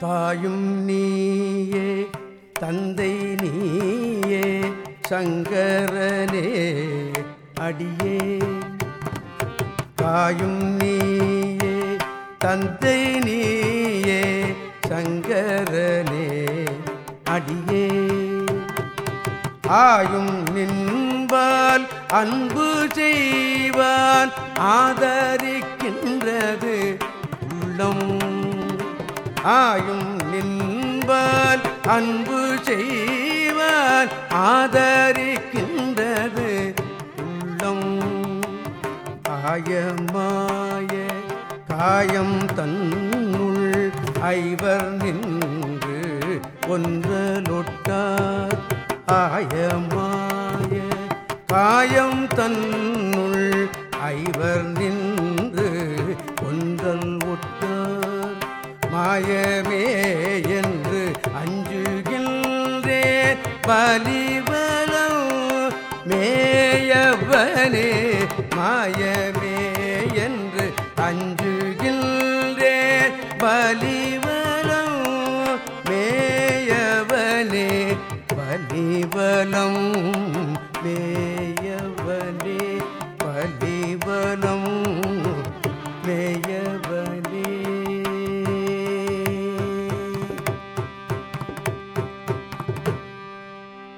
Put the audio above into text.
தாயும் நீயே தந்தை நீயே சங்கரனே அடியே. தாயும் நீயே தந்தை நீயே சங்கரனே அடியே. ஆயும் நின்பால் அன்பு செய்வான் ஆதரிக்கின்றது உள்ளம் ஆயும் நின்பால் அன்பு செய்வான் ஆதரிக்கின்றது. உள்ளம் ஆயமாய காயம் தன்னுள் ஐவர் நின்று ஒன்றலொட்டார். ஆயமாய காயம் தன்னுள் ஐவர் நின்று மாயமே என்று அஞ்சுகின்றேன். பலிவலம் மேயவனே மாயமே என்று அஞ்சுகின்றேன். பலிவலம் மேயவனே பலிவலம் மேயவ